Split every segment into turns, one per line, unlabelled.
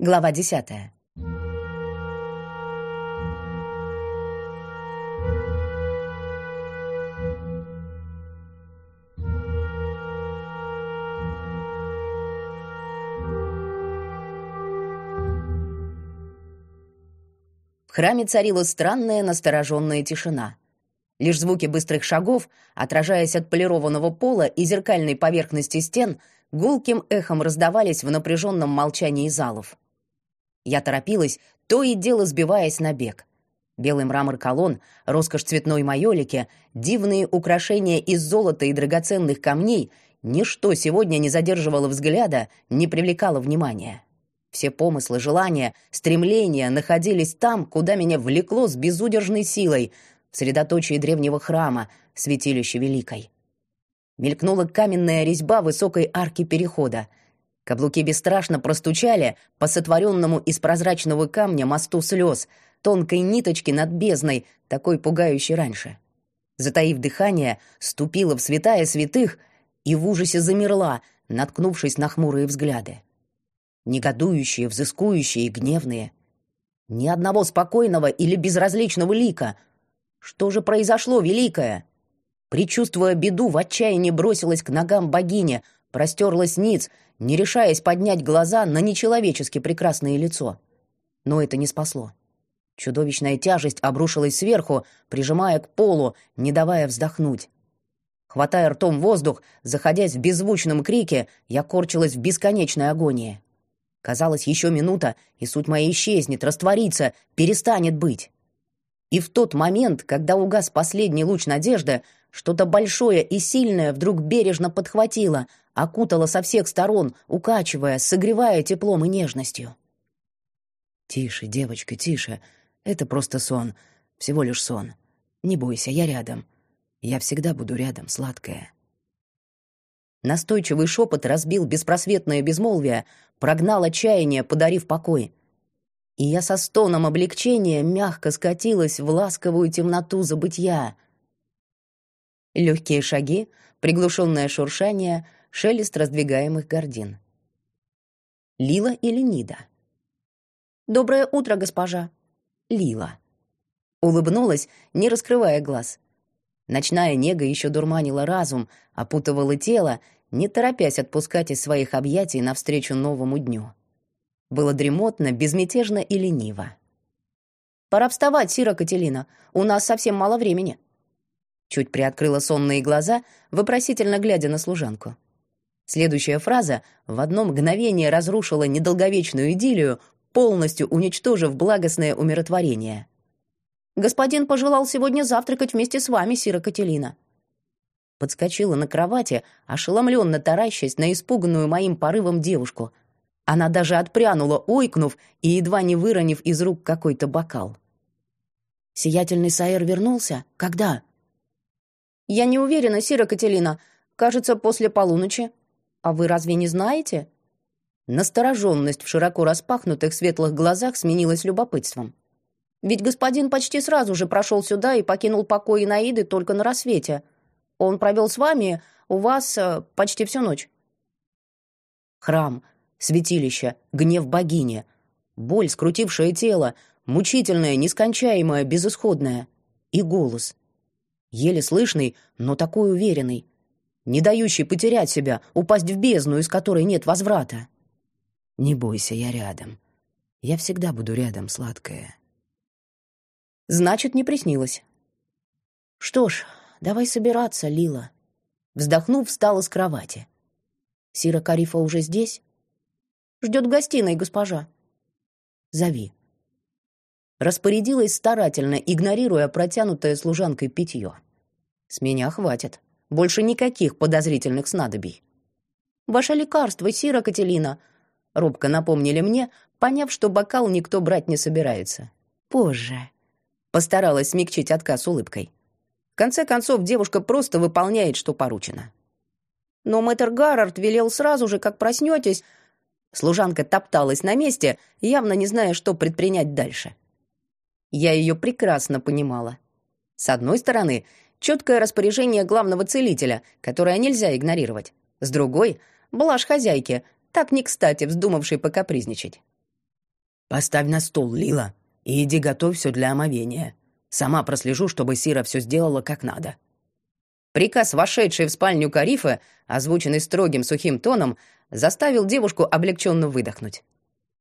Глава десятая. В храме царила странная настороженная тишина. Лишь звуки быстрых шагов, отражаясь от полированного пола и зеркальной поверхности стен, гулким эхом раздавались в напряженном молчании залов. Я торопилась, то и дело сбиваясь на бег. Белый мрамор колонн, роскошь цветной майолики, дивные украшения из золота и драгоценных камней — ничто сегодня не задерживало взгляда, не привлекало внимания. Все помыслы, желания, стремления находились там, куда меня влекло с безудержной силой, в средоточии древнего храма, святилище Великой. Мелькнула каменная резьба высокой арки перехода. Каблуки бесстрашно простучали по сотворенному из прозрачного камня мосту слез, тонкой ниточки над бездной, такой пугающей раньше. Затаив дыхание, ступила в святая святых и в ужасе замерла, наткнувшись на хмурые взгляды негодующие, взыскующие и гневные. Ни одного спокойного или безразличного лика. Что же произошло, великое? Причувствуя беду, в отчаянии бросилась к ногам богини, простерлась ниц, не решаясь поднять глаза на нечеловечески прекрасное лицо. Но это не спасло. Чудовищная тяжесть обрушилась сверху, прижимая к полу, не давая вздохнуть. Хватая ртом воздух, заходясь в беззвучном крике, я корчилась в бесконечной агонии. Казалось, еще минута, и суть моя исчезнет, растворится, перестанет быть. И в тот момент, когда угас последний луч надежды, что-то большое и сильное вдруг бережно подхватило, окутало со всех сторон, укачивая, согревая теплом и нежностью. «Тише, девочка, тише. Это просто сон. Всего лишь сон. Не бойся, я рядом. Я всегда буду рядом, сладкая». Настойчивый шепот разбил беспросветное безмолвие, прогнал отчаяние, подарив покой. И я со стоном облегчения мягко скатилась в ласковую темноту забытья. Легкие шаги, приглушенное шуршание, шелест раздвигаемых гордин. Лила или Нида? «Доброе утро, госпожа!» Лила. Улыбнулась, не раскрывая глаз. Ночная нега еще дурманила разум, опутывала тело, не торопясь отпускать из своих объятий навстречу новому дню. Было дремотно, безмятежно и лениво. «Пора вставать, Сира Кателина. У нас совсем мало времени». Чуть приоткрыла сонные глаза, вопросительно глядя на служанку. Следующая фраза в одно мгновение разрушила недолговечную идиллию, полностью уничтожив благостное умиротворение. «Господин пожелал сегодня завтракать вместе с вами, Сира Кателина подскочила на кровати, ошеломленно таращась на испуганную моим порывом девушку. Она даже отпрянула, ойкнув и едва не выронив из рук какой-то бокал. «Сиятельный Саэр вернулся? Когда?» «Я не уверена, Сира Кателина. Кажется, после полуночи. А вы разве не знаете?» Настороженность в широко распахнутых светлых глазах сменилась любопытством. «Ведь господин почти сразу же прошел сюда и покинул покои Наиды только на рассвете. Он провел с вами, у вас, э, почти всю ночь. Храм, святилище, гнев богини, боль, скрутившая тело, мучительная, нескончаемая, безысходная. И голос. Еле слышный, но такой уверенный. Не дающий потерять себя, упасть в бездну, из которой нет возврата. Не бойся, я рядом. Я всегда буду рядом, сладкая. Значит, не приснилось. Что ж, «Давай собираться, Лила». Вздохнув, встала с кровати. «Сира Карифа уже здесь?» «Ждет в гостиной, госпожа». «Зови». Распорядилась старательно, игнорируя протянутое служанкой питье. «С меня хватит. Больше никаких подозрительных снадобий». «Ваше лекарство, Сира Кателина», — робко напомнили мне, поняв, что бокал никто брать не собирается. «Позже». Постаралась смягчить отказ улыбкой. В конце концов, девушка просто выполняет, что поручено. Но мэтр Гаррард велел сразу же, как проснетесь... Служанка топталась на месте, явно не зная, что предпринять дальше. Я ее прекрасно понимала. С одной стороны, четкое распоряжение главного целителя, которое нельзя игнорировать. С другой — блажь хозяйки, так не кстати вздумавшей покапризничать.
«Поставь на стол, Лила, и иди готовь все для омовения. Сама прослежу, чтобы Сира все сделала как надо».
Приказ, вошедший в спальню Карифа, озвученный строгим сухим тоном, заставил девушку облегченно выдохнуть.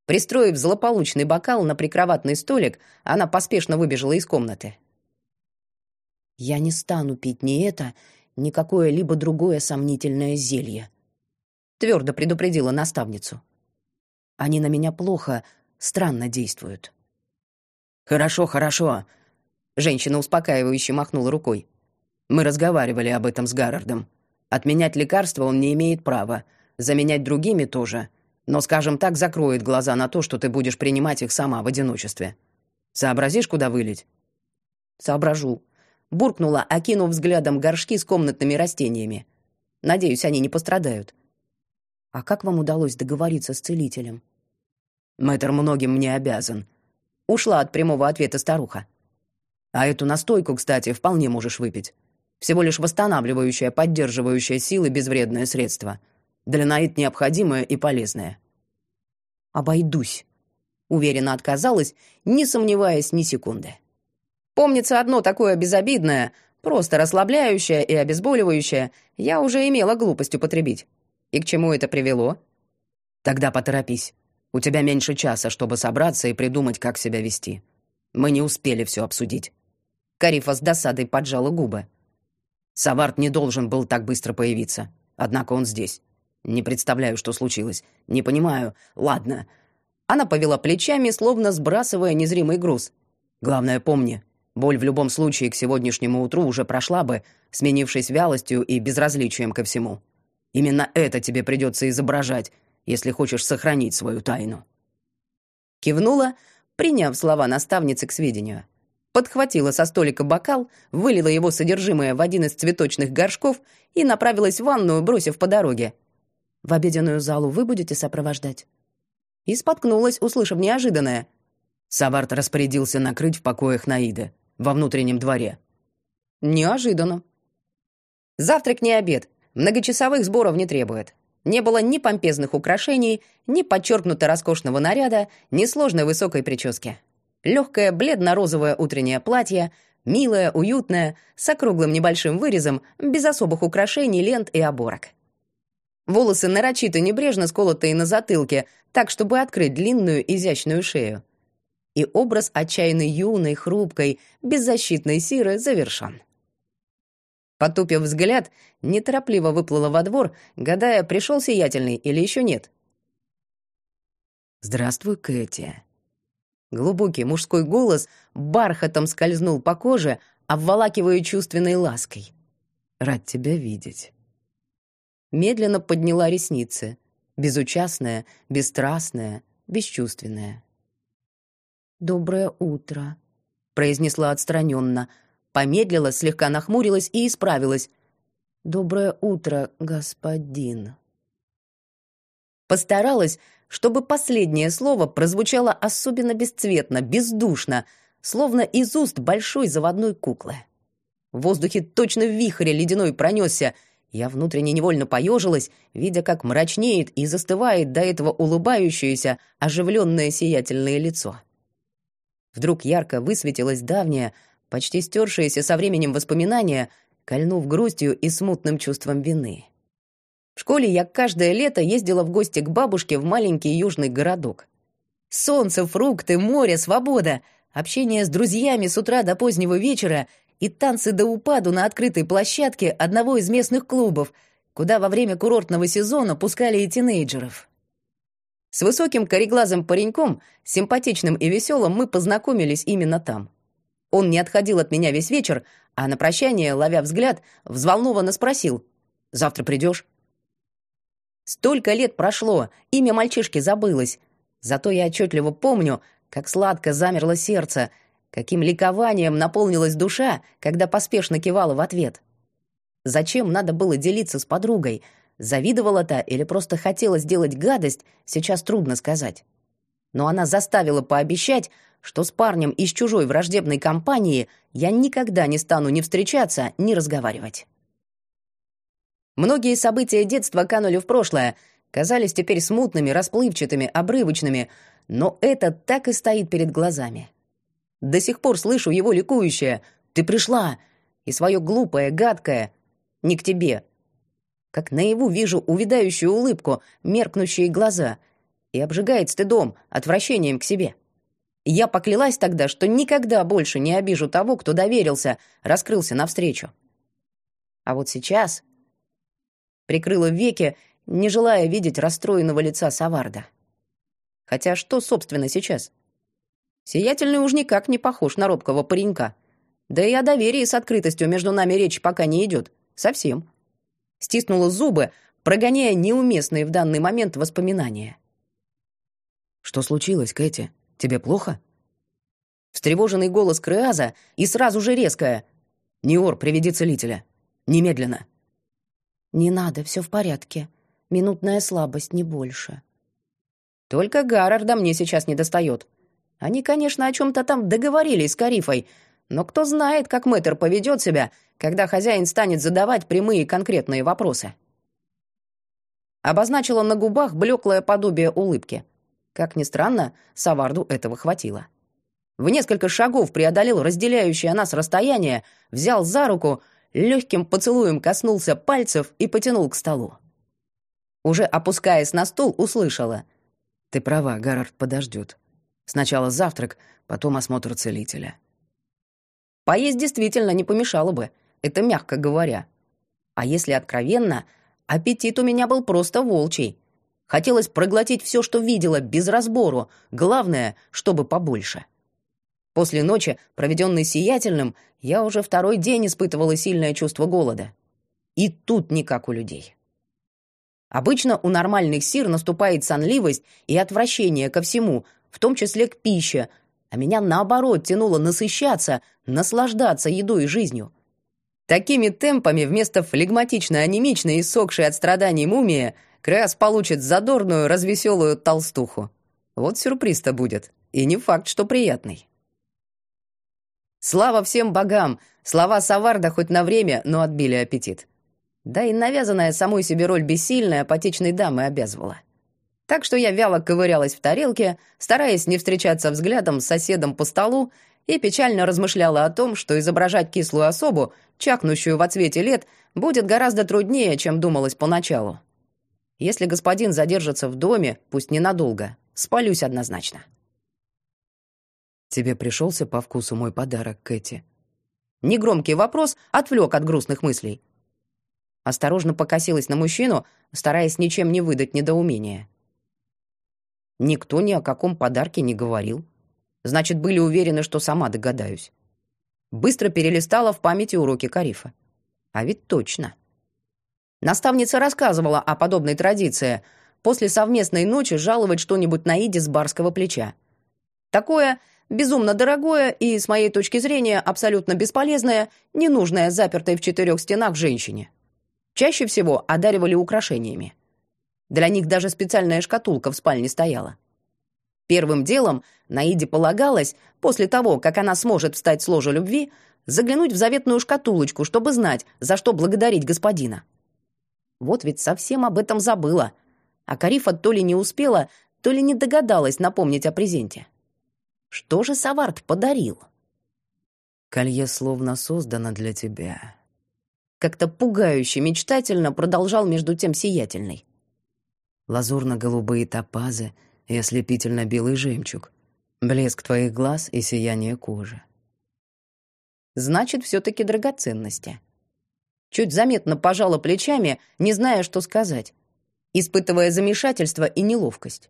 Пристроив злополучный бокал на прикроватный столик, она поспешно выбежала из комнаты.
«Я не стану пить ни это, ни какое-либо другое сомнительное зелье», — твердо предупредила наставницу. «Они на меня плохо, странно действуют».
«Хорошо, хорошо», — женщина успокаивающе махнула рукой. Мы разговаривали об этом с Гаррардом. Отменять лекарства он не имеет права, заменять другими тоже. Но, скажем так, закроет глаза на то, что ты будешь принимать их сама в одиночестве. Сообразишь, куда вылить?
Соображу. Буркнула, окинув взглядом горшки с комнатными растениями. Надеюсь, они не пострадают. А как вам удалось договориться с целителем?
Мэтр многим мне обязан. Ушла от прямого ответа старуха. А эту настойку, кстати, вполне можешь выпить. Всего лишь восстанавливающее, поддерживающее силы безвредное средство. Для Наид необходимое и полезное.
«Обойдусь», — уверенно отказалась, не сомневаясь ни секунды.
Помнится одно такое безобидное, просто расслабляющее и обезболивающее, я уже имела глупость употребить. И к чему это привело? Тогда поторопись. У тебя меньше часа, чтобы собраться и придумать, как себя вести. Мы не успели все обсудить. Карифа с досадой поджала губы. Саварт не должен был так быстро появиться. Однако он здесь. Не представляю, что случилось. Не понимаю. Ладно. Она повела плечами, словно сбрасывая незримый груз. Главное, помни, боль в любом случае к сегодняшнему утру уже прошла бы, сменившись вялостью и безразличием ко всему. Именно это тебе придется изображать, если хочешь сохранить свою тайну. Кивнула, приняв слова наставницы к сведению подхватила со столика бокал, вылила его содержимое в один из цветочных горшков и направилась в ванную, бросив по дороге.
«В обеденную залу вы будете сопровождать?»
И споткнулась, услышав неожиданное. Саварт распорядился накрыть в покоях Наиды, во внутреннем дворе. Неожиданно. Завтрак не обед, многочасовых сборов не требует. Не было ни помпезных украшений, ни подчеркнуто роскошного наряда, ни сложной высокой прически. Легкое бледно-розовое утреннее платье, милое, уютное, с округлым небольшим вырезом, без особых украшений, лент и оборок. Волосы нарочито небрежно сколотые на затылке, так, чтобы открыть длинную изящную шею. И образ отчаянной юной, хрупкой, беззащитной Сиры завершен. Потупив взгляд, неторопливо выплыла во двор, гадая, пришел сиятельный или еще нет.
«Здравствуй, Кэти», Глубокий мужской голос бархатом скользнул по коже, обволакивая чувственной лаской. «Рад тебя видеть». Медленно подняла ресницы, безучастная, бесстрастная, бесчувственная. «Доброе утро», — произнесла отстраненно, помедлила, слегка нахмурилась и исправилась. «Доброе утро, господин». Постаралась, чтобы последнее слово прозвучало особенно бесцветно, бездушно, словно из уст большой заводной куклы. В воздухе точно вихрь ледяной пронесся. Я внутренне невольно поежилась, видя, как мрачнеет и застывает до этого улыбающееся, оживленное сиятельное лицо. Вдруг ярко высветилось давнее, почти стершееся со временем воспоминание, кольнув грустью и смутным чувством вины. В школе я каждое лето ездила в гости к бабушке в маленький южный городок. Солнце, фрукты, море, свобода, общение с друзьями с утра до позднего вечера и танцы до упаду на открытой площадке одного из местных клубов, куда во время курортного сезона пускали и тинейджеров. С высоким кореглазым пареньком, симпатичным и веселым, мы познакомились именно там. Он не отходил от меня весь вечер, а на прощание, ловя взгляд, взволнованно спросил «Завтра придешь?» Столько лет прошло, имя мальчишки забылось. Зато я отчетливо помню, как сладко замерло сердце, каким ликованием наполнилась душа, когда поспешно кивала в ответ. Зачем надо было делиться с подругой? Завидовала-то или просто хотела сделать гадость, сейчас трудно сказать. Но она заставила пообещать, что с парнем из чужой враждебной компании я никогда не стану ни встречаться, ни разговаривать. Многие события детства канули в прошлое. казались теперь смутными, расплывчатыми, обрывочными, но это так и стоит перед глазами. До сих пор слышу его ликующее «Ты пришла!» и свое глупое, гадкое «Не к тебе!» Как наяву вижу увядающую улыбку, меркнущие глаза и обжигает стыдом, отвращением к себе. Я поклялась тогда, что никогда больше не обижу того, кто доверился, раскрылся навстречу. А вот сейчас прикрыла веки, не желая видеть расстроенного лица Саварда. Хотя что, собственно, сейчас? Сиятельный уж никак не похож на робкого паренька. Да и о доверии с открытостью между нами речь пока не идет. Совсем. Стиснула зубы, прогоняя неуместные в данный момент воспоминания.
«Что случилось, Кэти? Тебе плохо?»
Встревоженный голос Креаза и сразу же резкое. «Неор, приведи целителя. Немедленно».
«Не надо, все в порядке. Минутная слабость, не больше».
Только Гаррарда мне сейчас не достает. Они, конечно, о чем-то там договорились с Карифой, но кто знает, как мэтр поведет себя, когда хозяин станет задавать прямые конкретные вопросы. Обозначила на губах блеклое подобие улыбки. Как ни странно, Саварду этого хватило. В несколько шагов преодолел разделяющее нас расстояние, взял за руку, легким поцелуем коснулся пальцев и потянул к столу. Уже опускаясь на стул, услышала.
Ты права, Гаррард подождет. Сначала завтрак, потом осмотр целителя.
Поесть действительно не помешало бы, это мягко говоря. А если откровенно, аппетит у меня был просто волчий. Хотелось проглотить все, что видела, без разбору, главное, чтобы побольше. После ночи, проведенной сиятельным, я уже второй день испытывала сильное чувство голода. И тут не как у людей. Обычно у нормальных сир наступает сонливость и отвращение ко всему, в том числе к пище, а меня наоборот тянуло насыщаться, наслаждаться едой и жизнью. Такими темпами вместо флегматично-анемичной и сохшей от страданий мумии Креас получит задорную, развеселую толстуху. Вот сюрприз-то будет. И не факт, что приятный. Слава всем богам! Слова Саварда хоть на время, но отбили аппетит. Да и навязанная самой себе роль бессильной апатичной дамы обязывала. Так что я вяло ковырялась в тарелке, стараясь не встречаться взглядом с соседом по столу, и печально размышляла о том, что изображать кислую особу, чакнущую в отсвете лет, будет гораздо труднее, чем думалось поначалу. Если господин задержится в доме, пусть ненадолго, спалюсь однозначно.
«Тебе пришелся по вкусу мой подарок, Кэти?»
Негромкий вопрос отвлек от грустных мыслей. Осторожно покосилась на мужчину, стараясь ничем не выдать недоумения. Никто ни о каком подарке не говорил. Значит, были уверены, что сама догадаюсь. Быстро перелистала в памяти уроки Карифа. А ведь точно. Наставница рассказывала о подобной традиции после совместной ночи жаловать что-нибудь на Иде с барского плеча. Такое безумно дорогое и, с моей точки зрения, абсолютно бесполезное, ненужное запертой в четырех стенах женщине. Чаще всего одаривали украшениями. Для них даже специальная шкатулка в спальне стояла. Первым делом Наиде полагалось, после того, как она сможет встать с ложа любви, заглянуть в заветную шкатулочку, чтобы знать, за что благодарить господина. Вот ведь совсем об этом забыла. А Карифа то ли не успела, то ли не догадалась напомнить о презенте. Что же Саварт подарил?
«Колье словно создано для тебя»,
как-то пугающе мечтательно продолжал между тем сиятельный.
Лазурно-голубые топазы и ослепительно-белый жемчуг, блеск твоих глаз и сияние кожи.
Значит, все-таки драгоценности. Чуть заметно пожала плечами, не зная, что сказать, испытывая замешательство и неловкость.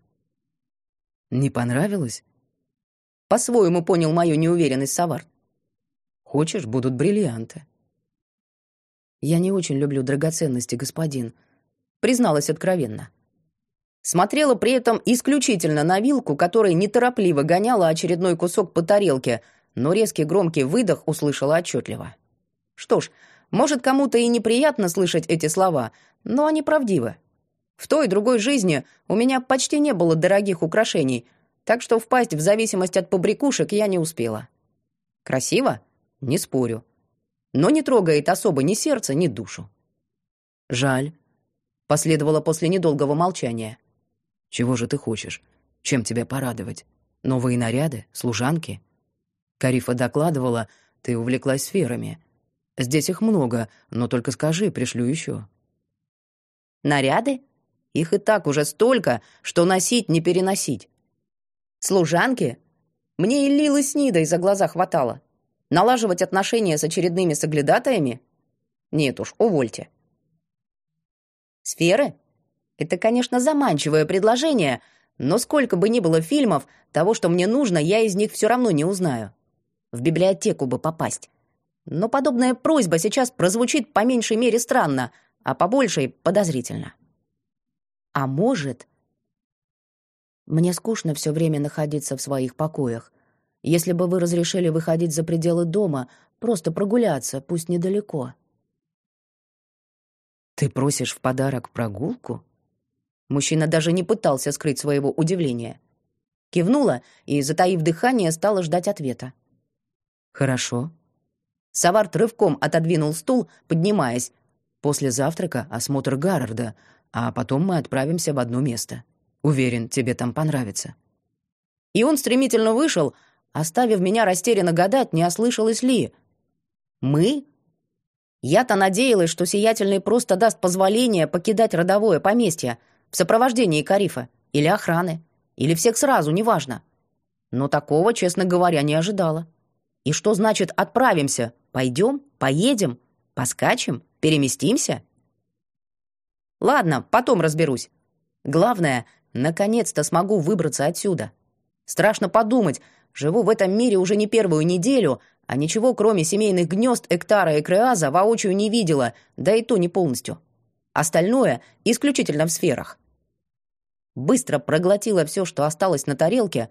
«Не понравилось?»
По-своему понял мою неуверенность Савар.
«Хочешь, будут бриллианты».
«Я не очень люблю драгоценности, господин», — призналась откровенно. Смотрела при этом исключительно на вилку, которая неторопливо гоняла очередной кусок по тарелке, но резкий громкий выдох услышала отчетливо. Что ж, может, кому-то и неприятно слышать эти слова, но они правдивы. В той и другой жизни у меня почти не было дорогих украшений, так что впасть в зависимость от побрякушек я не успела. Красиво? Не спорю но не трогает особо ни сердце, ни душу.
Жаль.
Последовало после недолгого молчания.
«Чего же ты хочешь? Чем тебя порадовать? Новые наряды? Служанки?» Карифа докладывала, ты увлеклась сферами. Здесь их много, но только скажи, пришлю еще.
Наряды? Их и так уже столько, что носить не переносить. Служанки? Мне и Лилы с Нидой за глаза хватало. Налаживать отношения с очередными соглядатаями? Нет уж, увольте. Сферы? Это, конечно, заманчивое предложение, но сколько бы ни было фильмов, того, что мне нужно, я из них все равно не узнаю. В библиотеку бы попасть. Но подобная просьба сейчас прозвучит по меньшей мере странно, а по большей — подозрительно. А может...
Мне скучно все время находиться в своих покоях. Если бы вы разрешили выходить за пределы дома, просто прогуляться, пусть недалеко.
Ты просишь в подарок прогулку?
Мужчина даже не пытался скрыть своего удивления. Кивнула и, затаив дыхание, стала ждать ответа.
Хорошо.
Саварт рывком отодвинул стул, поднимаясь.
После завтрака осмотр Гаррарда, а потом мы отправимся в одно место. Уверен, тебе там понравится».
И он стремительно вышел, оставив меня растерянно гадать, не ослышалось ли. «Мы?» Я-то надеялась, что Сиятельный просто даст позволение покидать родовое поместье в сопровождении Карифа или охраны, или всех сразу, неважно. Но такого, честно говоря, не ожидала. И что значит «отправимся»? Пойдем? Поедем? Поскачем? Переместимся? Ладно, потом разберусь. Главное, наконец-то смогу выбраться отсюда. Страшно подумать, живу в этом мире уже не первую неделю, а ничего, кроме семейных гнезд Эктара и Креаза, воочию не видела, да и то не полностью. Остальное исключительно в сферах. Быстро проглотила все, что осталось на тарелке.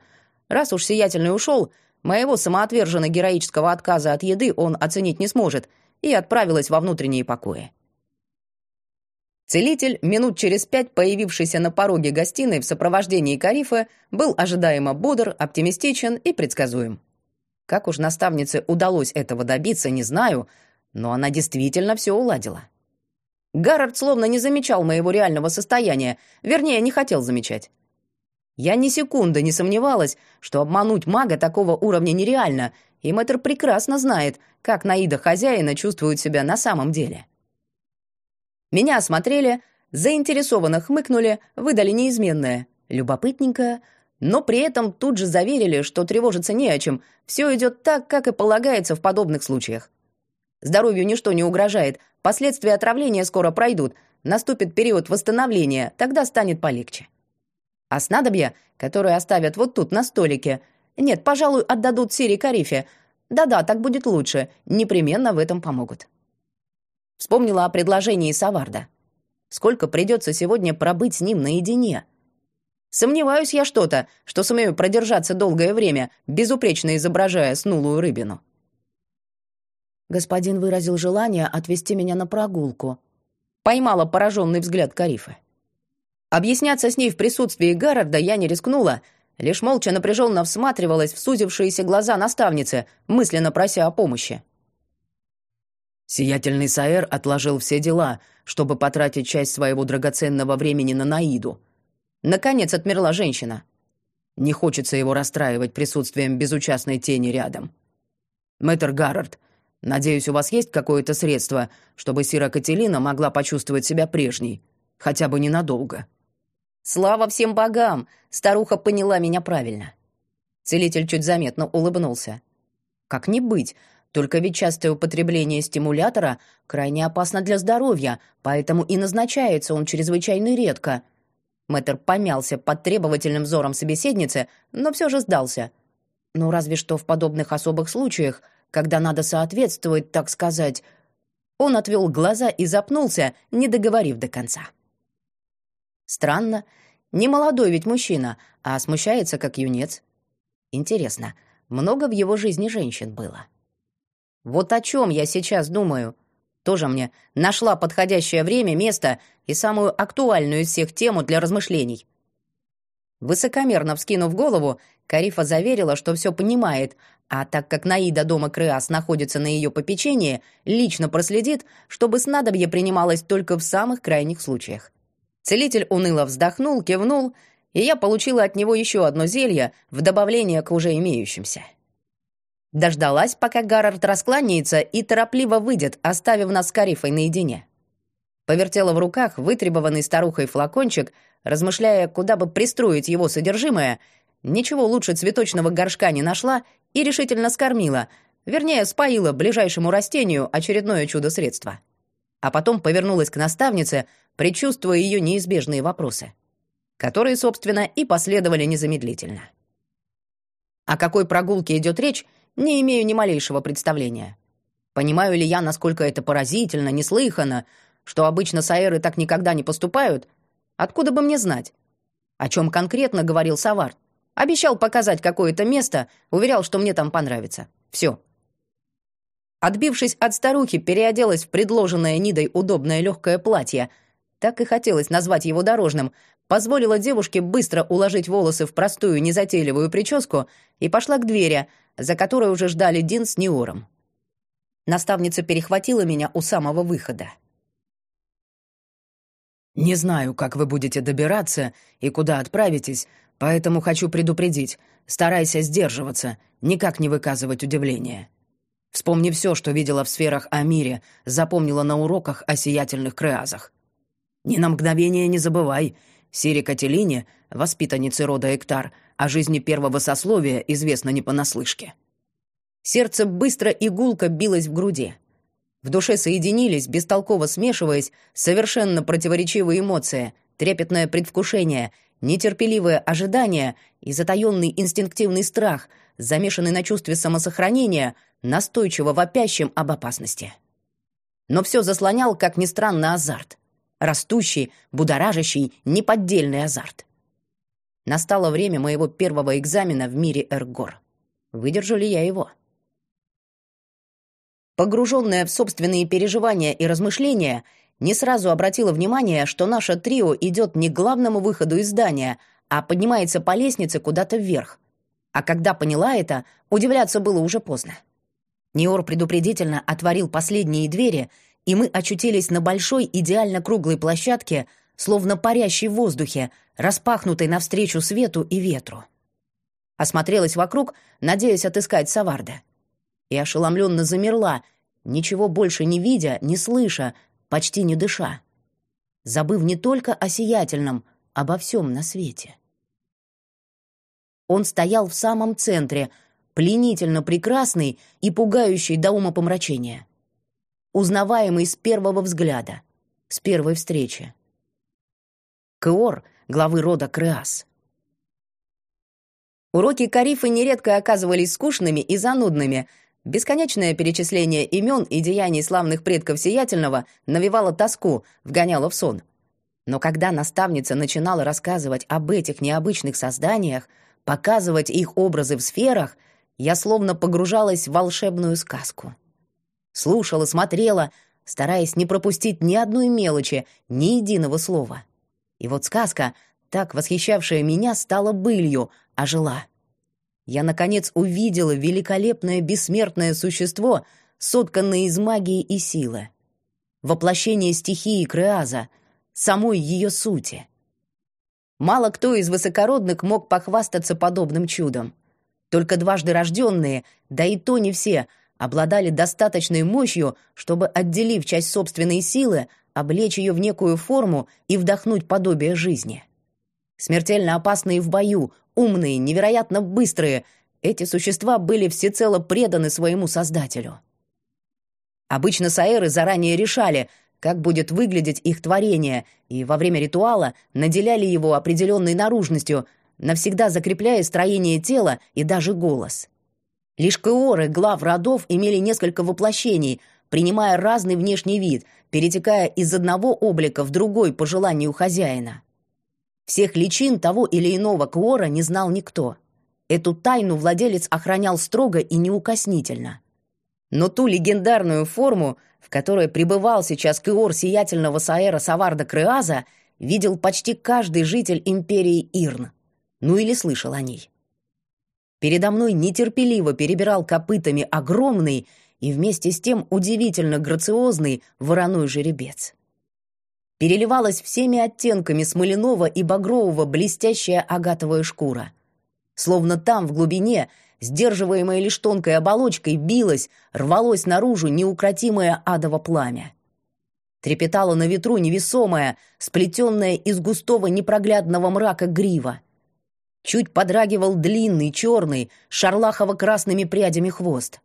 Раз уж сиятельный ушел, моего самоотверженно-героического отказа от еды он оценить не сможет, и отправилась во внутренние покои. Целитель, минут через пять появившийся на пороге гостиной в сопровождении Карифа, был ожидаемо бодр, оптимистичен и предсказуем. Как уж наставнице удалось этого добиться, не знаю, но она действительно все уладила. Гаррард словно не замечал моего реального состояния, вернее, не хотел замечать. Я ни секунды не сомневалась, что обмануть мага такого уровня нереально, и мэтр прекрасно знает, как Наида хозяина чувствует себя на самом деле. Меня осмотрели, заинтересованно хмыкнули, выдали неизменное, любопытненькое, но при этом тут же заверили, что тревожиться не о чем, все идет так, как и полагается в подобных случаях. Здоровью ничто не угрожает, последствия отравления скоро пройдут, наступит период восстановления, тогда станет полегче. А снадобья, которые оставят вот тут на столике, нет, пожалуй, отдадут Сири Карифе. Да-да, так будет лучше, непременно в этом помогут. Вспомнила о предложении Саварда. Сколько придется сегодня пробыть с ним наедине? Сомневаюсь я что-то, что сумею продержаться долгое время, безупречно изображая снулую рыбину.
Господин выразил желание отвезти меня на прогулку.
Поймала пораженный взгляд Карифы. Объясняться с ней в присутствии Гаррарда я не рискнула, лишь молча напряженно всматривалась в сузившиеся глаза наставницы, мысленно прося о помощи.
Сиятельный Саэр отложил все дела, чтобы потратить часть своего драгоценного времени на Наиду. Наконец отмерла женщина. Не хочется его расстраивать присутствием безучастной тени рядом. Мэтр Гаррард, надеюсь, у вас есть какое-то средство, чтобы Сира Кателина могла почувствовать себя прежней, хотя бы ненадолго.
Слава всем богам! Старуха поняла меня правильно. Целитель чуть заметно улыбнулся. Как не быть, только ведь частое употребление стимулятора крайне опасно для здоровья, поэтому и назначается он чрезвычайно редко. Мэтр помялся под требовательным взором собеседницы, но все же сдался. Ну, разве что в подобных особых случаях, когда надо соответствовать, так сказать... Он отвел глаза и запнулся, не договорив до конца. Странно. Не молодой ведь мужчина, а смущается, как юнец. Интересно, много в его жизни женщин было? Вот о чем я сейчас думаю. Тоже мне нашла подходящее время, место и самую актуальную из всех тему для размышлений. Высокомерно вскинув голову, Карифа заверила, что все понимает, а так как Наида дома Крыас находится на ее попечении, лично проследит, чтобы снадобье принималось только в самых крайних случаях. Целитель уныло вздохнул, кивнул, и я получила от него еще одно зелье в добавление к уже имеющимся. Дождалась, пока Гаррард раскланяется и торопливо выйдет, оставив нас с Карифой наедине. Повертела в руках вытребованный старухой флакончик, размышляя, куда бы пристроить его содержимое, ничего лучше цветочного горшка не нашла и решительно скормила, вернее, споила ближайшему растению очередное чудо-средство. А потом повернулась к наставнице, предчувствуя ее неизбежные вопросы, которые, собственно, и последовали незамедлительно. О какой прогулке идет речь, не имею ни малейшего представления. Понимаю ли я, насколько это поразительно, неслыханно, что обычно саэры так никогда не поступают? Откуда бы мне знать? О чем конкретно говорил Савар? Обещал показать какое-то место, уверял, что мне там понравится. Все. Отбившись от старухи, переоделась в предложенное Нидой удобное легкое платье. Так и хотелось назвать его дорожным. Позволила девушке быстро уложить волосы в простую незатейливую прическу и пошла к двери, за которой уже ждали Дин с Неором. Наставница перехватила меня у самого выхода.
«Не знаю, как вы будете добираться и куда отправитесь, поэтому хочу предупредить. Старайся сдерживаться, никак не выказывать удивления. Вспомни все, что видела в сферах о мире, запомнила на уроках о сиятельных креазах. Ни на мгновение не забывай, Сири Кателине, воспитаннице рода Эктар, о жизни первого сословия известно не понаслышке».
Сердце быстро и гулко билось в груди. В душе соединились, бестолково смешиваясь, совершенно противоречивые эмоции, трепетное предвкушение, нетерпеливое ожидание и затаённый инстинктивный страх, замешанный на чувстве самосохранения, настойчиво вопящим об опасности. Но все заслонял, как ни странно, азарт. Растущий, будоражащий, неподдельный азарт. Настало время моего первого экзамена в мире Эргор. Выдержу ли я его? — Погруженная в собственные переживания и размышления, не сразу обратила внимание, что наше трио идет не к главному выходу из здания, а поднимается по лестнице куда-то вверх. А когда поняла это, удивляться было уже поздно. Неор предупредительно отворил последние двери, и мы очутились на большой идеально круглой площадке, словно парящей в воздухе, распахнутой навстречу свету и ветру. Осмотрелась вокруг, надеясь отыскать Саварда и ошеломленно замерла, ничего больше не видя, не слыша, почти не дыша, забыв не только о сиятельном, обо всем на свете. Он стоял в самом центре, пленительно прекрасный и пугающий до ума помрачения. Узнаваемый с первого взгляда, с первой встречи. Кеор, главы рода Креас. Уроки Карифы нередко оказывались скучными и занудными — Бесконечное перечисление имен и деяний славных предков Сиятельного навевало тоску, вгоняло в сон. Но когда наставница начинала рассказывать об этих необычных созданиях, показывать их образы в сферах, я словно погружалась в волшебную сказку. Слушала, смотрела, стараясь не пропустить ни одной мелочи, ни единого слова. И вот сказка, так восхищавшая меня, стала былью, ожила я, наконец, увидела великолепное бессмертное существо, сотканное из магии и силы. Воплощение стихии Креаза, самой ее сути. Мало кто из высокородных мог похвастаться подобным чудом. Только дважды рожденные, да и то не все, обладали достаточной мощью, чтобы, отделив часть собственной силы, облечь ее в некую форму и вдохнуть подобие жизни. Смертельно опасные в бою, умные, невероятно быстрые. Эти существа были всецело преданы своему создателю. Обычно саэры заранее решали, как будет выглядеть их творение, и во время ритуала наделяли его определенной наружностью, навсегда закрепляя строение тела и даже голос. Лишь кеоры глав родов имели несколько воплощений, принимая разный внешний вид, перетекая из одного облика в другой по желанию хозяина. Всех личин того или иного Куора не знал никто. Эту тайну владелец охранял строго и неукоснительно. Но ту легендарную форму, в которой пребывал сейчас Киор сиятельного Саэра Саварда Креаза, видел почти каждый житель империи Ирн. Ну или слышал о ней. Передо мной нетерпеливо перебирал копытами огромный и вместе с тем удивительно грациозный вороной жеребец. Переливалась всеми оттенками смоляного и багрового блестящая агатовая шкура. Словно там, в глубине, сдерживаемая лишь тонкой оболочкой, билось, рвалось наружу неукротимое адово пламя. Трепетала на ветру невесомая, сплетенная из густого непроглядного мрака грива. Чуть подрагивал длинный, черный, шарлахово-красными прядями хвост.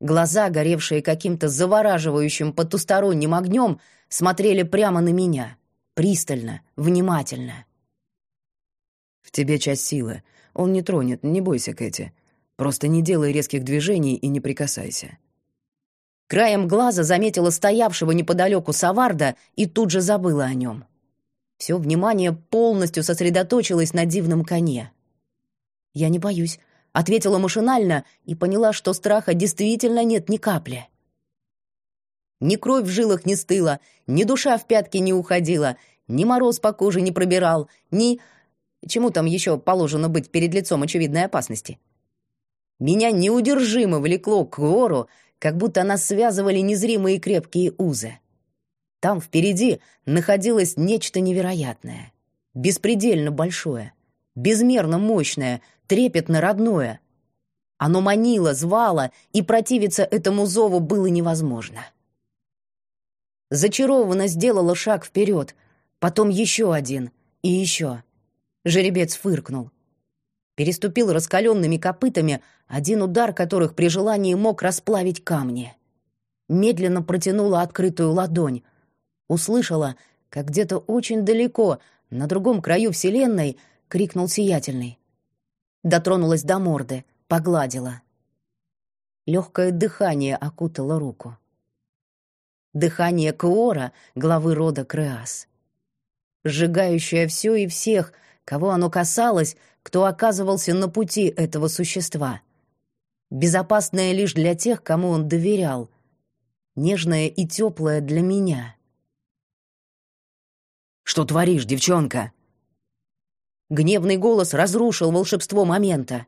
Глаза, горевшие каким-то завораживающим потусторонним огнем, смотрели прямо на меня. Пристально, внимательно.
«В тебе часть силы. Он не тронет, не бойся, Кэти. Просто не делай резких движений и не прикасайся».
Краем глаза заметила стоявшего неподалеку Саварда и тут же забыла о нем. Все внимание полностью сосредоточилось на дивном коне. «Я не боюсь», — ответила машинально и поняла, что страха действительно нет ни капли. Ни кровь в жилах не стыла, ни душа в пятки не уходила, ни мороз по коже не пробирал, ни... Чему там еще положено быть перед лицом очевидной опасности? Меня неудержимо влекло к гору, как будто нас связывали незримые крепкие узы. Там впереди находилось нечто невероятное, беспредельно большое, безмерно мощное, трепетно родное. Оно манило, звало, и противиться этому зову было невозможно. Зачарованно сделала шаг вперед, потом еще один и еще. Жеребец фыркнул переступил раскаленными копытами, один удар которых при желании мог расплавить камни. Медленно протянула открытую ладонь. Услышала, как где-то очень далеко, на другом краю Вселенной, крикнул сиятельный. Дотронулась до морды, погладила. Легкое дыхание окутало руку. Дыхание Куора, главы рода Креас. Сжигающее все и всех, кого оно касалось, кто оказывался на пути этого существа. Безопасное лишь для тех, кому он доверял. Нежное и теплое для меня.
«Что творишь, девчонка?»
Гневный голос разрушил волшебство момента.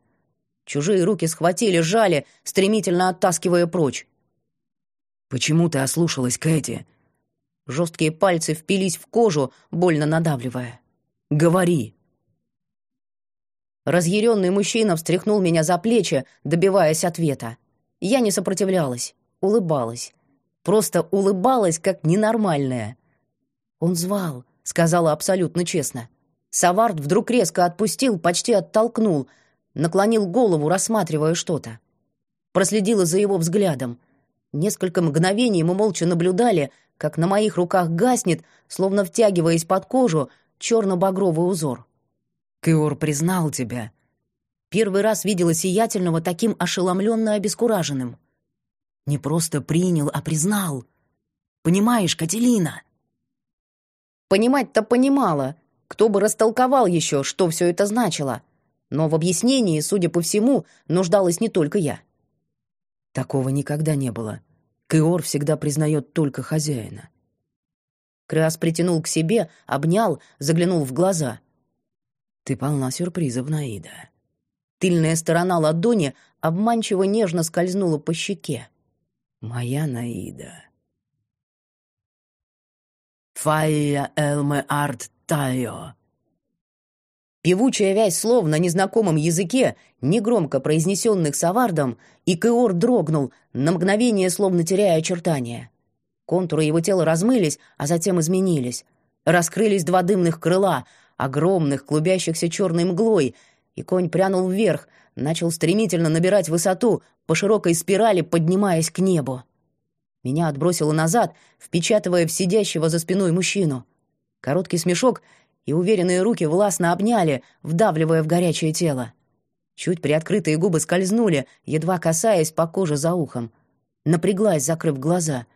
Чужие руки схватили, жали, стремительно оттаскивая прочь.
«Почему ты ослушалась, Кэти?»
Жесткие пальцы впились в кожу, больно надавливая.
«Говори!»
Разъяренный мужчина встряхнул меня за плечи, добиваясь ответа. Я не сопротивлялась, улыбалась. Просто улыбалась, как ненормальная. «Он звал», — сказала абсолютно честно. Савард вдруг резко отпустил, почти оттолкнул, наклонил голову, рассматривая что-то. Проследила за его взглядом. Несколько мгновений мы молча наблюдали, как на моих руках гаснет, словно втягиваясь под кожу, черно-багровый узор.
Кеор признал тебя.
Первый раз видела сиятельного таким ошеломленно обескураженным.
Не просто принял, а признал. Понимаешь, Кателина?
Понимать-то понимала. Кто бы растолковал еще, что все это значило. Но в объяснении, судя по всему, нуждалась не только я.
Такого никогда не было. Кеор всегда признает только хозяина.
Крас притянул к себе, обнял, заглянул в глаза —
ты полна сюрпризов, Наида.
Тыльная сторона ладони обманчиво нежно скользнула по щеке.
Моя Наида. Файя элме арт тайо.
Певучая вязь слов на незнакомом языке, негромко произнесенных Савардом, и Кеор дрогнул, на мгновение словно теряя очертания. Контуры его тела размылись, а затем изменились. Раскрылись два дымных крыла, огромных, клубящихся черной мглой, и конь прянул вверх, начал стремительно набирать высоту, по широкой спирали поднимаясь к небу. Меня отбросило назад, впечатывая в сидящего за спиной мужчину. Короткий смешок, и уверенные руки властно обняли, вдавливая в горячее тело. Чуть приоткрытые губы скользнули, едва касаясь по коже за ухом. Напряглась, закрыв глаза.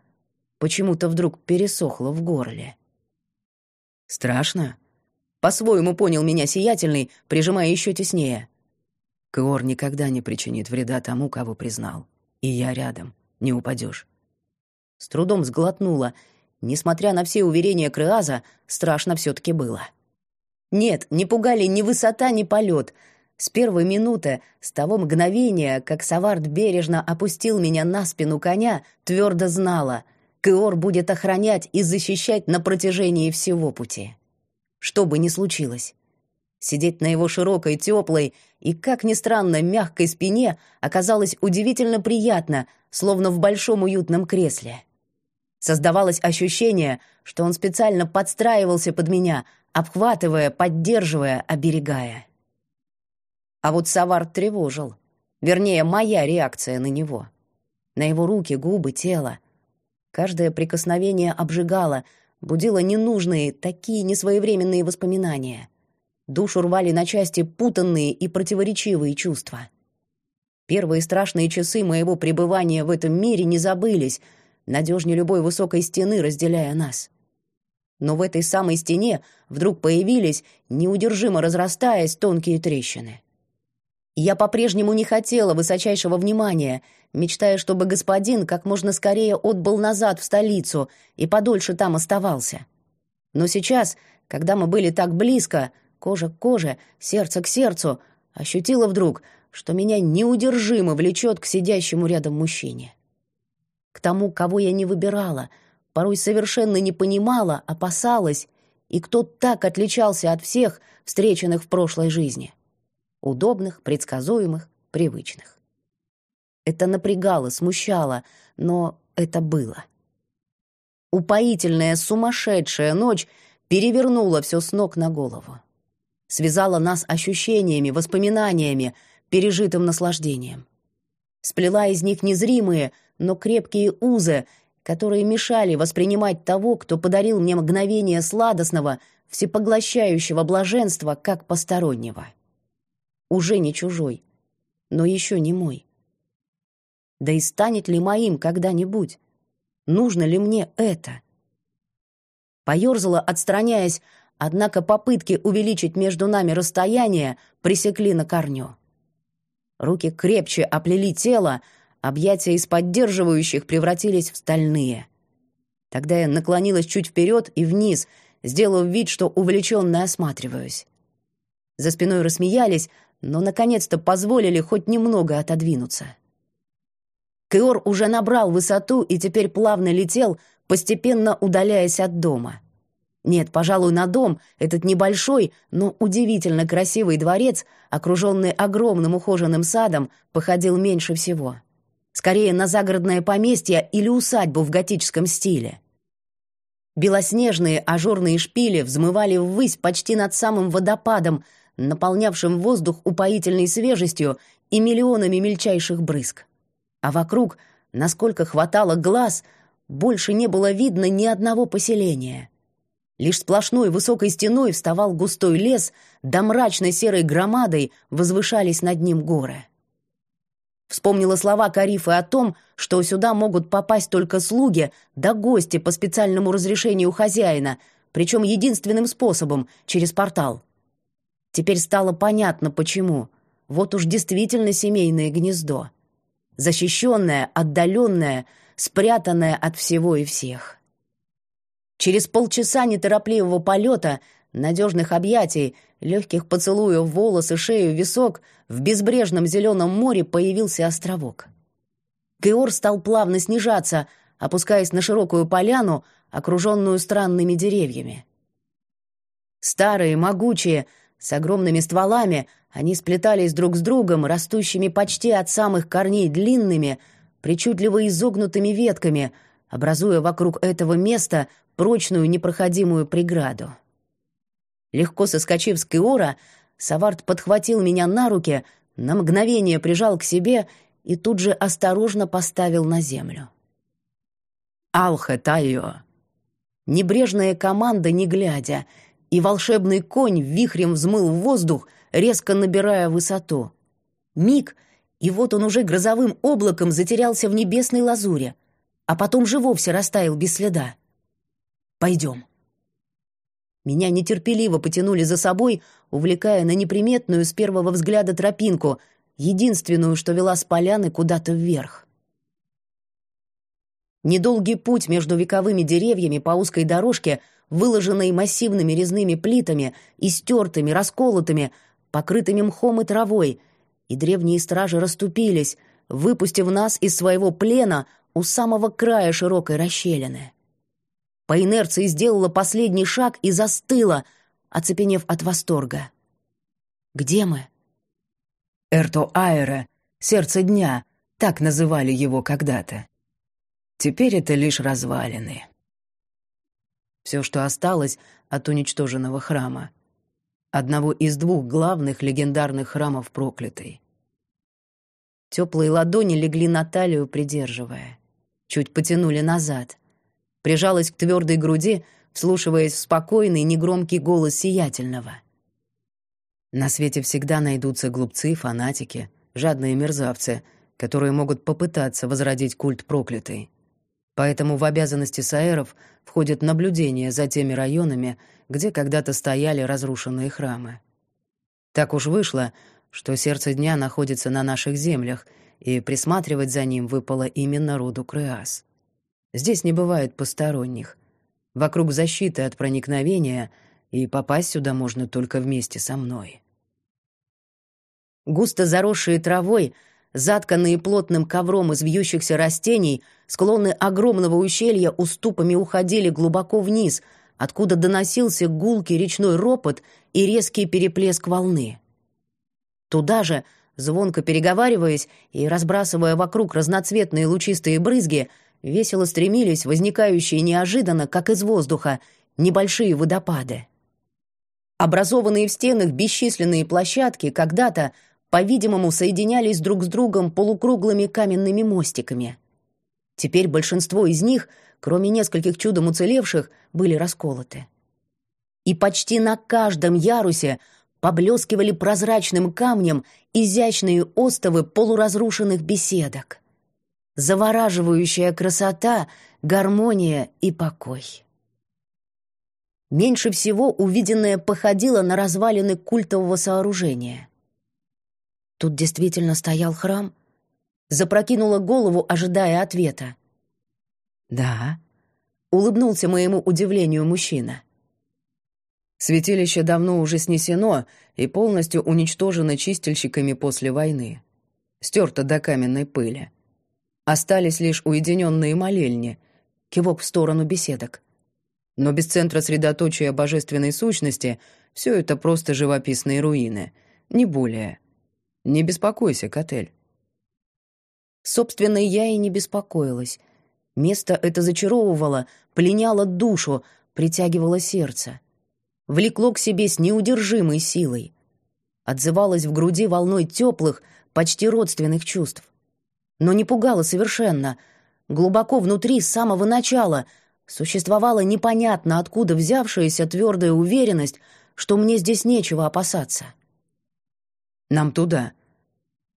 Почему-то вдруг пересохло в горле.
«Страшно?»
По-своему понял меня сиятельный, прижимая еще теснее.
Кор никогда не причинит вреда тому, кого признал. И я рядом. Не упадешь.
С трудом сглотнула. Несмотря на все уверения Крыаза, страшно все таки было. Нет, не пугали ни высота, ни полет. С первой минуты, с того мгновения, как Савард бережно опустил меня на спину коня, твердо знала —
Кеор будет охранять и защищать на протяжении всего пути. Что бы ни случилось. Сидеть на его широкой, теплой и, как ни странно, мягкой спине оказалось удивительно приятно, словно в большом уютном кресле. Создавалось ощущение, что он специально подстраивался под меня, обхватывая, поддерживая, оберегая. А вот Савар тревожил. Вернее, моя реакция на него. На его руки, губы, тело. Каждое прикосновение обжигало, будило ненужные, такие несвоевременные воспоминания. Душу рвали на части путанные и противоречивые чувства. Первые страшные часы моего пребывания в этом мире не забылись, надежнее любой высокой стены, разделяя нас. Но в этой самой стене вдруг появились, неудержимо разрастаясь, тонкие трещины. Я по-прежнему не хотела высочайшего внимания, мечтая, чтобы господин как можно скорее отбыл назад в столицу и подольше там оставался. Но сейчас, когда мы были так близко, кожа к коже, сердце к сердцу, ощутила вдруг, что меня неудержимо влечет к сидящему рядом мужчине. К тому, кого я не выбирала, порой совершенно не понимала, опасалась, и кто так отличался от всех, встреченных в прошлой жизни удобных, предсказуемых, привычных. Это напрягало, смущало, но это было. Упоительная, сумасшедшая ночь перевернула все с ног на голову. Связала нас ощущениями, воспоминаниями, пережитым наслаждением. Сплела из них незримые, но крепкие узы, которые мешали воспринимать того, кто подарил мне мгновение сладостного, всепоглощающего блаженства, как постороннего уже не чужой, но еще не мой. Да и станет ли моим когда-нибудь? Нужно ли мне это? Поёрзала, отстраняясь, однако попытки увеличить между нами расстояние пресекли на корню. Руки крепче оплели тело, объятия из поддерживающих превратились в стальные. Тогда я наклонилась чуть вперед и вниз, сделав вид, что увлеченно осматриваюсь. За спиной рассмеялись, но наконец-то позволили хоть немного отодвинуться. Кеор уже набрал высоту и теперь плавно летел, постепенно удаляясь от дома. Нет, пожалуй, на дом, этот небольшой, но удивительно красивый дворец, окруженный огромным ухоженным садом, походил меньше всего. Скорее на загородное поместье или усадьбу в готическом стиле. Белоснежные ажурные шпили взмывали ввысь почти над самым водопадом, наполнявшим воздух упоительной свежестью и миллионами мельчайших брызг. А вокруг, насколько хватало глаз, больше не было видно ни одного поселения. Лишь сплошной высокой стеной вставал густой лес, да мрачной серой громадой возвышались над ним горы. Вспомнила слова Карифы о том, что сюда могут попасть только слуги да гости по специальному разрешению хозяина, причем единственным способом — через портал. Теперь стало понятно, почему. Вот уж действительно семейное гнездо. Защищенное, отдаленное, спрятанное от всего и всех. Через полчаса неторопливого полета, надежных объятий, легких поцелуев волосы, шею, висок, в безбрежном зеленом море появился островок. Геор стал плавно снижаться, опускаясь на широкую поляну, окруженную странными деревьями. Старые, могучие, с огромными стволами они сплетались друг с другом, растущими почти от самых корней длинными, причудливо изогнутыми ветками, образуя вокруг этого места прочную непроходимую преграду. Легко соскочив с Киора, Саварт подхватил меня на руки, на мгновение прижал к себе и тут же осторожно поставил на землю. «Алхе Тайо!» Небрежная команда, не глядя — и волшебный конь вихрем взмыл в воздух, резко набирая высоту. Миг, и вот он уже грозовым облаком затерялся в небесной лазуре, а потом же вовсе растаял без следа. «Пойдем». Меня нетерпеливо потянули за собой, увлекая на неприметную с первого взгляда тропинку, единственную, что вела с поляны куда-то вверх. Недолгий путь между вековыми деревьями по узкой дорожке — выложенной массивными резными плитами, истертыми, расколотыми, покрытыми мхом и травой, и древние стражи расступились, выпустив нас из своего плена,
у самого края широкой расщелины. По инерции сделала последний шаг и застыла, оцепенев от восторга. «Где мы?»
«Эрто Аэра, сердце дня», так называли его когда-то. Теперь это лишь развалины. Все, что осталось от уничтоженного храма. Одного из двух главных легендарных храмов проклятой.
Теплые ладони легли на талию, придерживая. Чуть потянули назад. Прижалась к твердой груди, вслушиваясь в спокойный, негромкий голос сиятельного.
На свете всегда найдутся глупцы, фанатики, жадные мерзавцы, которые могут попытаться возродить культ проклятой. Поэтому в обязанности саэров входит наблюдение за теми районами, где когда-то стояли разрушенные храмы. Так уж вышло, что сердце дня находится на наших землях, и присматривать за ним выпало именно роду Креас. Здесь не бывает посторонних. Вокруг защиты от проникновения, и попасть сюда можно только вместе со мной.
Густо заросшие травой, затканные плотным ковром из вьющихся растений, склоны огромного ущелья уступами уходили глубоко вниз, откуда доносился гулкий речной ропот и резкий переплеск волны. Туда же, звонко переговариваясь и разбрасывая вокруг разноцветные лучистые брызги, весело стремились возникающие неожиданно, как из воздуха, небольшие водопады. Образованные в стенах бесчисленные площадки когда-то, по-видимому, соединялись друг с другом полукруглыми каменными мостиками. Теперь большинство из них, кроме нескольких чудом уцелевших, были расколоты. И почти на каждом ярусе – поблескивали прозрачным камнем изящные остовы полуразрушенных беседок. Завораживающая красота, гармония и покой. Меньше всего увиденное походило на развалины культового сооружения. Тут действительно стоял храм? Запрокинула голову, ожидая ответа.
«Да», —
улыбнулся моему удивлению мужчина.
Святилище давно уже снесено и полностью уничтожено чистильщиками после войны. Стерто до каменной пыли. Остались лишь уединенные молельни, кивок в сторону беседок. Но без центра средоточия божественной сущности все это просто живописные руины, не более. Не беспокойся, Котель.
Собственно, я и не беспокоилась. Место это зачаровывало, пленяло душу, притягивало сердце влекло к себе с неудержимой силой. Отзывалось в груди волной теплых, почти родственных чувств. Но не пугало совершенно. Глубоко внутри, с самого начала, существовала непонятно откуда взявшаяся твердая уверенность, что мне здесь нечего опасаться.
«Нам туда».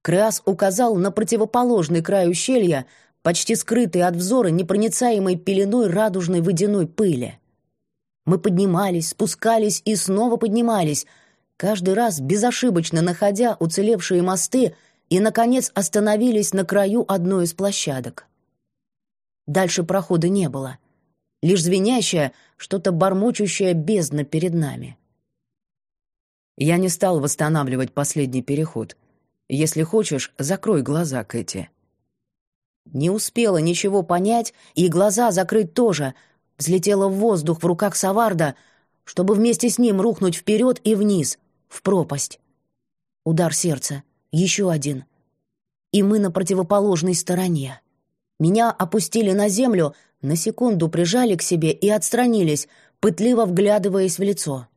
Креас указал на противоположный край ущелья, почти скрытый от взора непроницаемой пеленой радужной водяной пыли. Мы поднимались, спускались и снова поднимались, каждый раз безошибочно находя уцелевшие мосты и, наконец, остановились на краю одной из площадок. Дальше прохода не было. Лишь звенящая, что-то бормочущая бездна перед нами.
Я не стал восстанавливать последний переход. Если хочешь, закрой глаза, Кэти.
Не успела ничего понять, и глаза закрыть тоже — взлетела в воздух в руках Саварда, чтобы вместе с ним рухнуть вперед и вниз, в пропасть. Удар сердца, еще один. И мы на противоположной стороне. Меня опустили на землю, на секунду прижали к себе и отстранились, пытливо вглядываясь в лицо.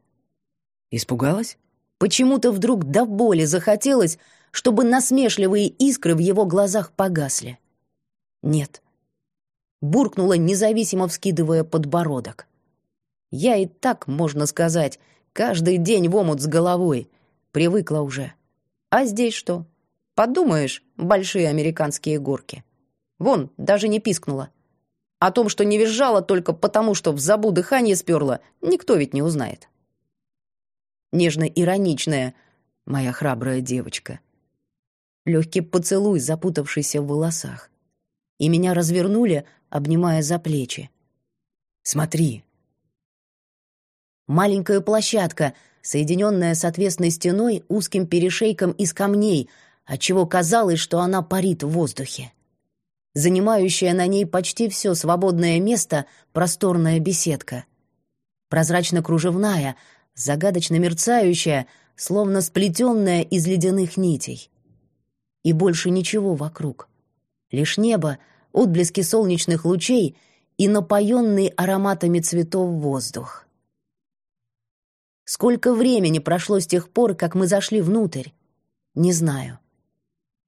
«Испугалась?»
Почему-то вдруг до боли захотелось, чтобы насмешливые искры в его глазах погасли. Нет, буркнула, независимо вскидывая подбородок. Я и так, можно сказать, каждый день в омут с головой. Привыкла уже. А здесь что? Подумаешь, большие американские горки. Вон, даже не пискнула. О том, что не визжала только потому, что в забу дыхание сперла, никто ведь не узнает. Нежно-ироничная моя храбрая девочка. Легкий поцелуй, запутавшийся в волосах. И меня развернули, обнимая за плечи. «Смотри!» Маленькая площадка, соединенная с отвесной стеной узким перешейком из камней, отчего казалось, что она парит в воздухе.
Занимающая на ней почти все свободное место просторная беседка. Прозрачно-кружевная, загадочно мерцающая, словно сплетенная из ледяных нитей. И больше ничего вокруг. Лишь небо, отблески солнечных лучей и напоенный ароматами цветов воздух. Сколько времени прошло с тех пор, как мы зашли внутрь? Не знаю.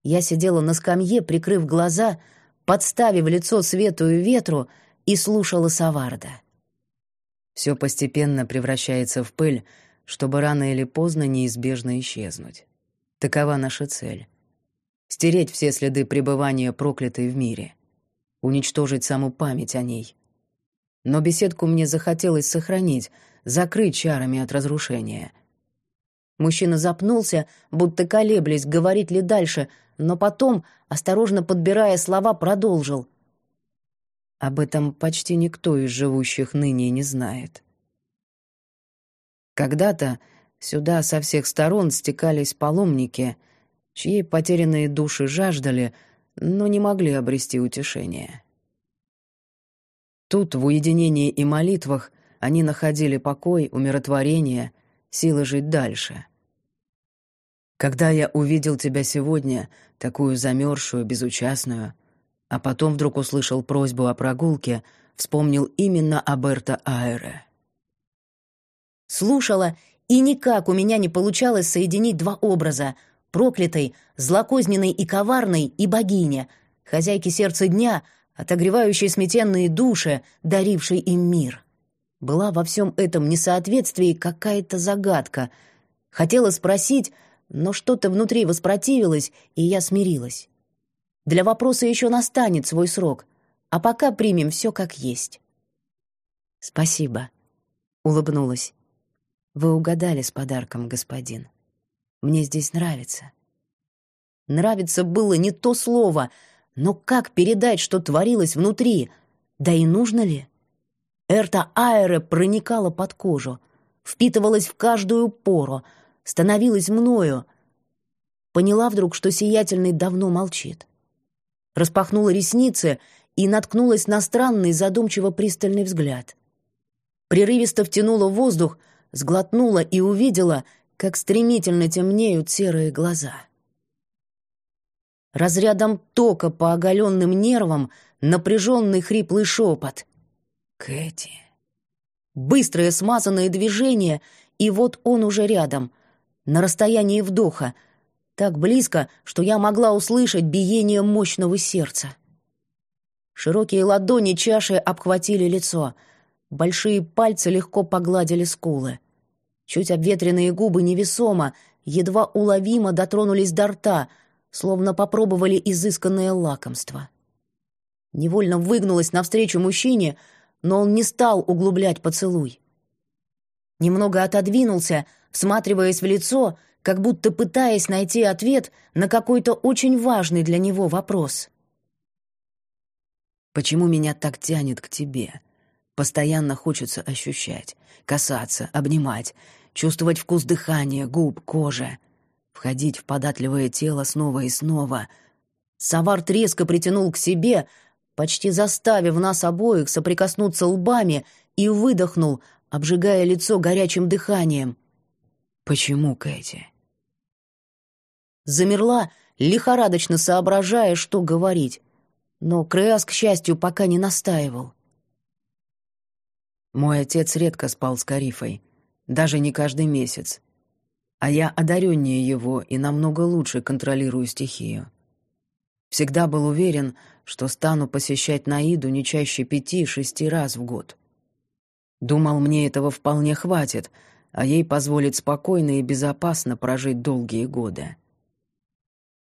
Я сидела на скамье, прикрыв глаза, подставив лицо свету и ветру, и слушала Саварда.
Все постепенно превращается в пыль, чтобы рано или поздно неизбежно исчезнуть. Такова наша цель. Стереть все следы пребывания проклятой в мире. Уничтожить саму память о ней. Но беседку мне захотелось сохранить, закрыть чарами от разрушения.
Мужчина запнулся, будто колеблясь, говорить ли дальше, но потом, осторожно подбирая слова, продолжил.
Об этом почти никто из живущих ныне не знает. Когда-то сюда со всех сторон стекались паломники, чьи потерянные души жаждали, но не могли обрести утешение. Тут, в уединении и молитвах, они находили покой, умиротворение, силы жить дальше. Когда я увидел тебя сегодня, такую замерзшую, безучастную, а потом вдруг услышал просьбу о прогулке, вспомнил именно о Берта Айре
слушала, и никак у меня не получалось соединить два образа — проклятой, злокозненной и коварной, и богиня, хозяйки сердца дня, отогревающей сметенные души, дарившей им мир. Была во всем этом несоответствии какая-то загадка. Хотела спросить, но что-то внутри воспротивилось, и я смирилась. Для вопроса еще настанет свой срок, а пока примем все как есть.
«Спасибо», — улыбнулась. Вы угадали с подарком, господин. Мне здесь нравится.
Нравится было не то слово, но как передать, что творилось внутри? Да и нужно ли? Эрта Аэре проникала под кожу, впитывалась в каждую пору, становилась мною. Поняла вдруг, что сиятельный давно молчит. Распахнула ресницы и наткнулась на странный задумчиво пристальный взгляд. Прерывисто втянула воздух — сглотнула и увидела, как стремительно темнеют серые глаза. Разрядом тока по оголенным нервам напряженный хриплый шепот. «Кэти». Быстрое смазанное движение, и вот он уже рядом, на расстоянии вдоха, так близко, что я могла услышать биение мощного сердца. Широкие ладони чаши обхватили лицо, большие пальцы легко погладили скулы. Чуть обветренные губы невесомо, едва уловимо дотронулись до рта, словно попробовали изысканное лакомство. Невольно выгнулась навстречу мужчине, но он не стал углублять поцелуй. Немного отодвинулся, всматриваясь в лицо, как будто пытаясь найти ответ на какой-то очень важный для него вопрос.
«Почему меня так тянет к тебе?» Постоянно хочется ощущать, касаться, обнимать, чувствовать вкус дыхания, губ, кожи, входить в податливое тело снова и снова.
Саварт резко притянул к себе, почти заставив нас обоих соприкоснуться лбами, и выдохнул, обжигая лицо горячим дыханием.
«Почему, Кэти?»
Замерла, лихорадочно соображая, что говорить. Но Креас, к счастью, пока не настаивал.
Мой отец редко спал с Карифой, даже не каждый месяц. А я одареннее его и намного лучше контролирую стихию. Всегда был уверен, что стану посещать Наиду не чаще пяти-шести раз в год. Думал, мне этого вполне хватит, а ей позволит спокойно и безопасно прожить долгие годы.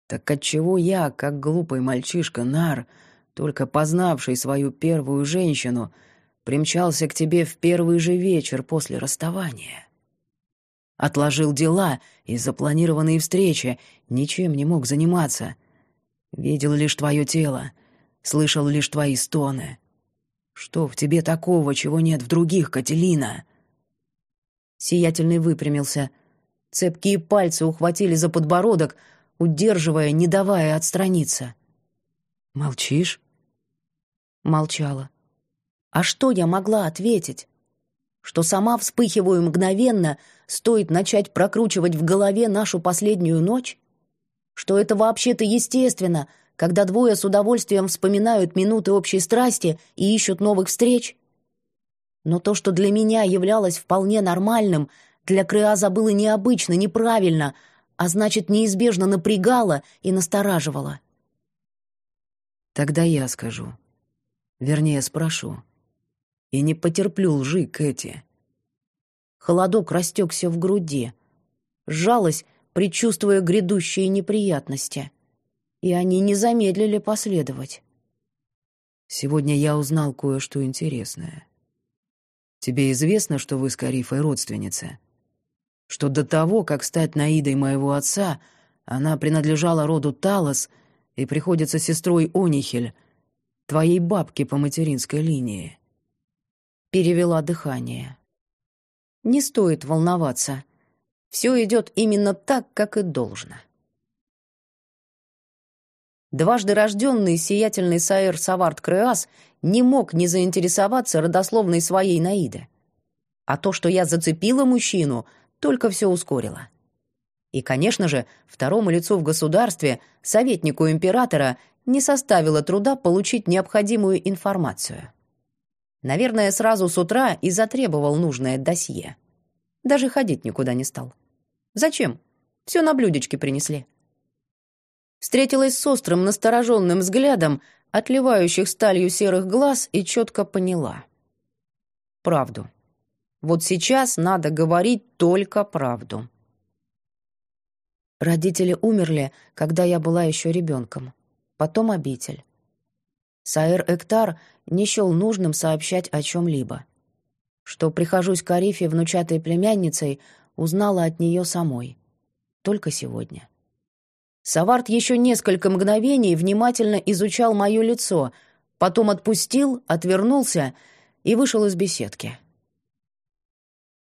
Так отчего я, как глупый мальчишка Нар, только познавший свою первую женщину — примчался к тебе в первый же вечер после расставания. Отложил дела и запланированные встречи, ничем не мог заниматься. Видел лишь твое тело, слышал лишь твои стоны. Что в тебе такого, чего нет в других, Кателина?»
Сиятельный выпрямился. Цепкие пальцы ухватили за подбородок, удерживая, не давая отстраниться.
«Молчишь?»
Молчала. А что я могла ответить? Что сама вспыхиваю мгновенно, стоит начать прокручивать в голове нашу последнюю ночь? Что это вообще-то естественно, когда двое с удовольствием вспоминают минуты общей страсти и ищут новых встреч? Но то, что для меня являлось вполне нормальным, для Креаза было необычно, неправильно, а значит, неизбежно напрягало и настораживало.
Тогда я скажу. Вернее, спрошу. И не потерплю лжи, Кэти.
Холодок растекся в груди. Сжалась, предчувствуя грядущие неприятности. И они не замедлили последовать.
Сегодня я узнал кое-что интересное. Тебе известно, что вы с Карифой родственницы? Что до того, как стать Наидой моего отца, она принадлежала роду Талос и приходится сестрой Онихель, твоей бабки по материнской линии.
Перевела дыхание. Не стоит волноваться. Все идет именно так, как и должно. Дважды рожденный сиятельный Саэр Саварт Креас не мог не заинтересоваться родословной своей Наиды. А то, что я зацепила мужчину, только все ускорило. И, конечно же, второму лицу в государстве, советнику императора, не составило труда получить необходимую информацию. Наверное, сразу с утра и затребовал нужное досье. Даже ходить никуда не стал. Зачем? Все на блюдечке принесли. Встретилась с острым, настороженным взглядом, отливающих сталью серых глаз, и четко поняла. Правду. Вот сейчас надо говорить только правду. Родители умерли, когда я была еще ребенком. Потом обитель. Саэр Эктар не счел нужным сообщать о чем-либо. Что прихожусь к Арифе внучатой племянницей, узнала от нее самой. Только сегодня. Саварт еще несколько мгновений внимательно изучал мое лицо, потом отпустил, отвернулся и вышел из беседки.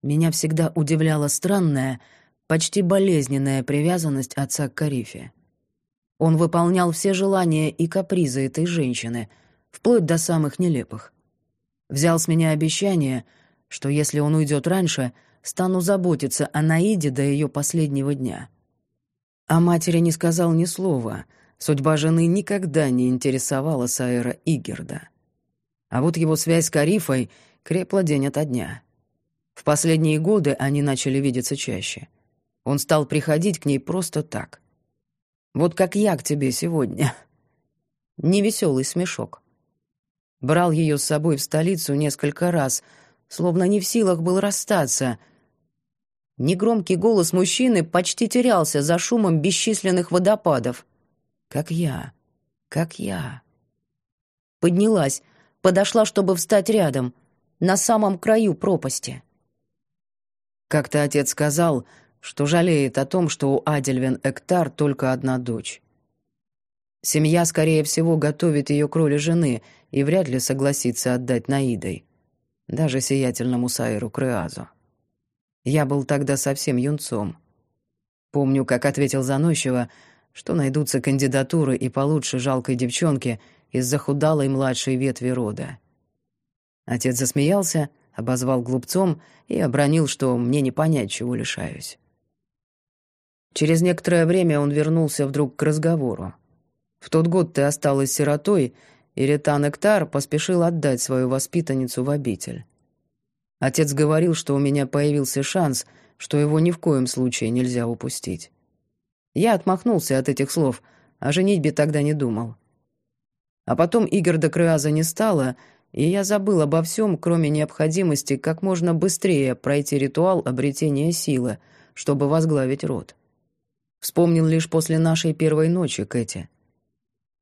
Меня всегда удивляла странная, почти болезненная привязанность отца к Карифе. Он выполнял все желания и капризы этой женщины, вплоть до самых нелепых. Взял с меня обещание, что если он уйдет раньше, стану заботиться о Наиде до ее последнего дня. О матери не сказал ни слова. Судьба жены никогда не интересовала Саэра Игерда. А вот его связь с Карифой крепла день ото дня. В последние годы они начали видеться чаще. Он стал приходить к ней просто так. Вот как я к тебе сегодня. Невеселый смешок. Брал ее с собой в столицу несколько раз, словно не в силах был расстаться — Негромкий голос мужчины почти терялся за шумом бесчисленных водопадов. «Как я, как я». Поднялась, подошла, чтобы встать рядом, на самом краю пропасти. Как-то отец сказал, что жалеет о том, что у Адельвин Эктар только одна дочь. Семья, скорее всего, готовит ее к роли жены и вряд ли согласится отдать Наидой, даже сиятельному Сайру Креазу. Я был тогда совсем юнцом. Помню, как ответил заносчиво, что найдутся кандидатуры и получше жалкой девчонки из захудалой младшей ветви рода. Отец засмеялся, обозвал глупцом и обронил, что мне не понять, чего лишаюсь. Через некоторое время он вернулся вдруг к разговору. В тот год ты осталась сиротой, и Ретан Эктар поспешил отдать свою воспитанницу в обитель. Отец говорил, что у меня появился шанс, что его ни в коем случае нельзя упустить. Я отмахнулся от этих слов, о женитьбе тогда не думал. А потом Игорда Крыаза не стало, и я забыл обо всем, кроме необходимости как можно быстрее пройти ритуал обретения силы, чтобы возглавить род. Вспомнил лишь после нашей первой ночи, Кэти.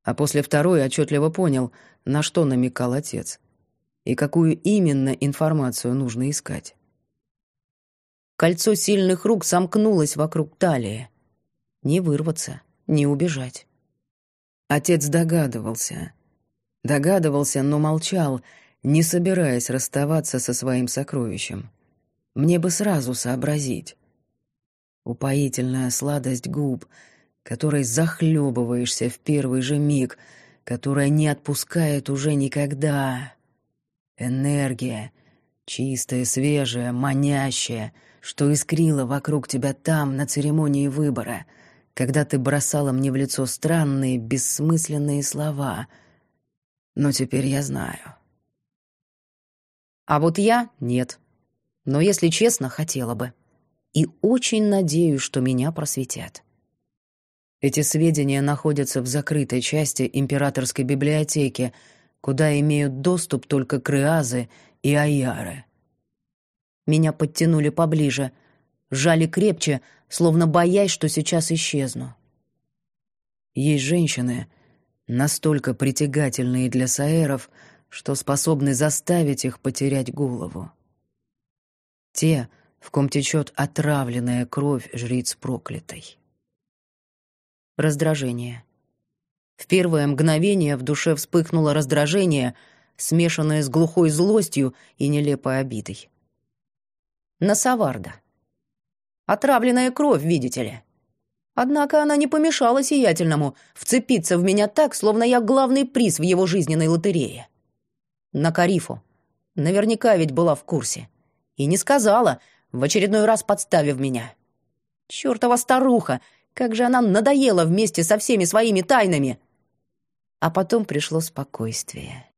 А после второй отчетливо понял, на что намекал отец — и какую именно информацию нужно искать. Кольцо сильных рук сомкнулось вокруг талии. Не вырваться, не убежать. Отец догадывался. Догадывался, но молчал, не собираясь расставаться со своим сокровищем. Мне бы сразу сообразить. Упоительная сладость губ, которой захлебываешься в первый же миг, которая не отпускает уже никогда. Энергия, чистая, свежая, манящая, что искрила вокруг тебя там, на церемонии выбора, когда ты бросала мне в лицо странные, бессмысленные слова. Но теперь я знаю.
А вот я — нет. Но, если честно, хотела бы. И очень надеюсь, что меня просветят.
Эти сведения находятся в закрытой части императорской библиотеки, куда имеют доступ только крыазы и аяры.
Меня подтянули поближе, сжали крепче, словно боясь, что сейчас исчезну.
Есть женщины, настолько притягательные для саэров, что способны заставить их потерять голову. Те, в ком течет отравленная кровь жриц проклятой.
Раздражение. В первое мгновение в душе вспыхнуло раздражение, смешанное с глухой злостью и нелепой обидой. На Саварда. Отравленная кровь, видите ли. Однако она не помешала сиятельному вцепиться в меня так, словно я главный приз в его жизненной лотерее. На Карифу. Наверняка ведь была в курсе. И не сказала, в очередной раз подставив меня. Чёртова старуха! Как же она надоела вместе со всеми своими тайнами! А потом пришло спокойствие.